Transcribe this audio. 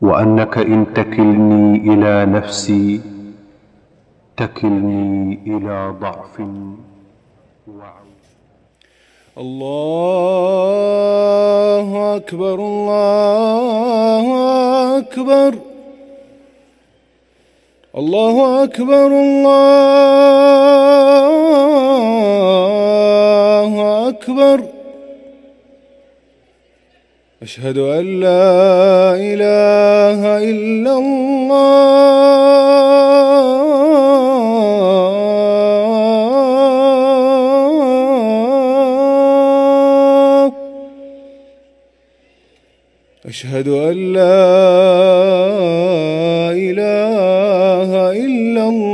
وأنك إن تكلني إلى نفسي، تكلني إلى ضعف الله أكبر الله أكبر. الله أكبر الله أكبر. أشهد أن لا إله إلا الله أشهد أن لا إله إلا الله